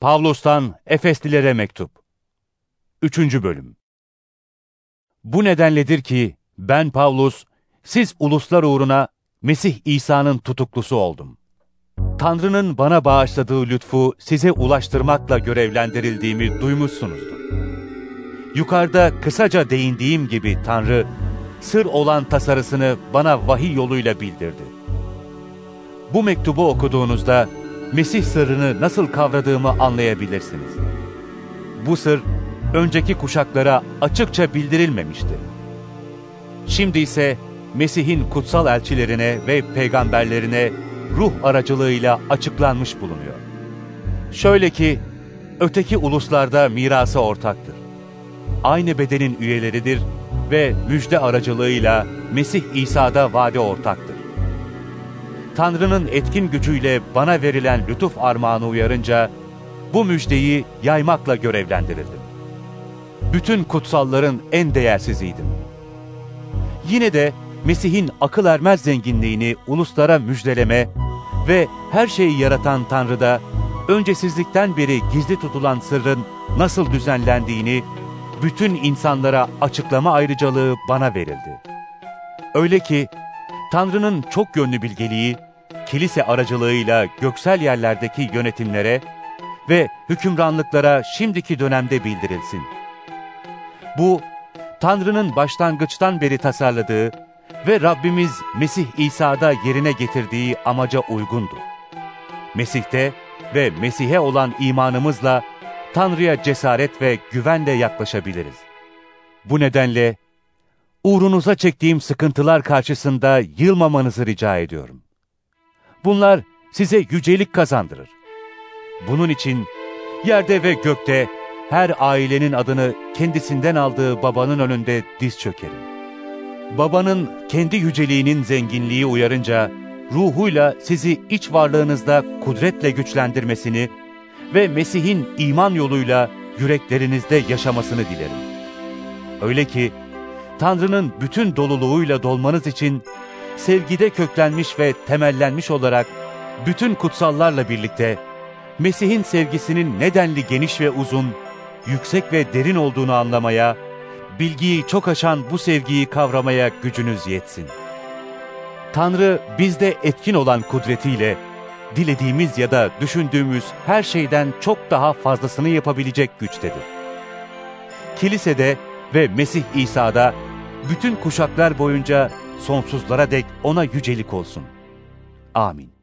Pavlus'tan Efeslilere Mektup 3. Bölüm Bu nedenledir ki ben Pavlus, siz uluslar uğruna Mesih İsa'nın tutuklusu oldum. Tanrı'nın bana bağışladığı lütfu size ulaştırmakla görevlendirildiğimi duymuşsunuzdur. Yukarıda kısaca değindiğim gibi Tanrı, sır olan tasarısını bana vahiy yoluyla bildirdi. Bu mektubu okuduğunuzda Mesih sırrını nasıl kavradığımı anlayabilirsiniz. Bu sır, önceki kuşaklara açıkça bildirilmemişti. Şimdi ise Mesih'in kutsal elçilerine ve peygamberlerine ruh aracılığıyla açıklanmış bulunuyor. Şöyle ki, öteki uluslarda mirası ortaktır. Aynı bedenin üyeleridir ve müjde aracılığıyla Mesih İsa'da vade ortaktır. Tanrı'nın etkin gücüyle bana verilen lütuf armağanı uyarınca, bu müjdeyi yaymakla görevlendirildim. Bütün kutsalların en değersiziydim. Yine de Mesih'in akıl ermez zenginliğini uluslara müjdeleme ve her şeyi yaratan Tanrı'da öncesizlikten beri gizli tutulan sırrın nasıl düzenlendiğini bütün insanlara açıklama ayrıcalığı bana verildi. Öyle ki Tanrı'nın çok yönlü bilgeliği, kilise aracılığıyla göksel yerlerdeki yönetimlere ve hükümranlıklara şimdiki dönemde bildirilsin. Bu, Tanrı'nın başlangıçtan beri tasarladığı ve Rabbimiz Mesih İsa'da yerine getirdiği amaca uygundu. Mesih'te ve Mesih'e olan imanımızla Tanrı'ya cesaret ve güvenle yaklaşabiliriz. Bu nedenle uğrunuza çektiğim sıkıntılar karşısında yılmamanızı rica ediyorum. Bunlar size yücelik kazandırır. Bunun için yerde ve gökte her ailenin adını kendisinden aldığı babanın önünde diz çökerim. Babanın kendi yüceliğinin zenginliği uyarınca, ruhuyla sizi iç varlığınızda kudretle güçlendirmesini ve Mesih'in iman yoluyla yüreklerinizde yaşamasını dilerim. Öyle ki, Tanrı'nın bütün doluluğuyla dolmanız için, sevgide köklenmiş ve temellenmiş olarak, bütün kutsallarla birlikte, Mesih'in sevgisinin nedenli geniş ve uzun, yüksek ve derin olduğunu anlamaya, bilgiyi çok aşan bu sevgiyi kavramaya gücünüz yetsin. Tanrı bizde etkin olan kudretiyle, dilediğimiz ya da düşündüğümüz her şeyden çok daha fazlasını yapabilecek güçtedir. Kilisede ve Mesih İsa'da bütün kuşaklar boyunca sonsuzlara dek ona yücelik olsun. Amin.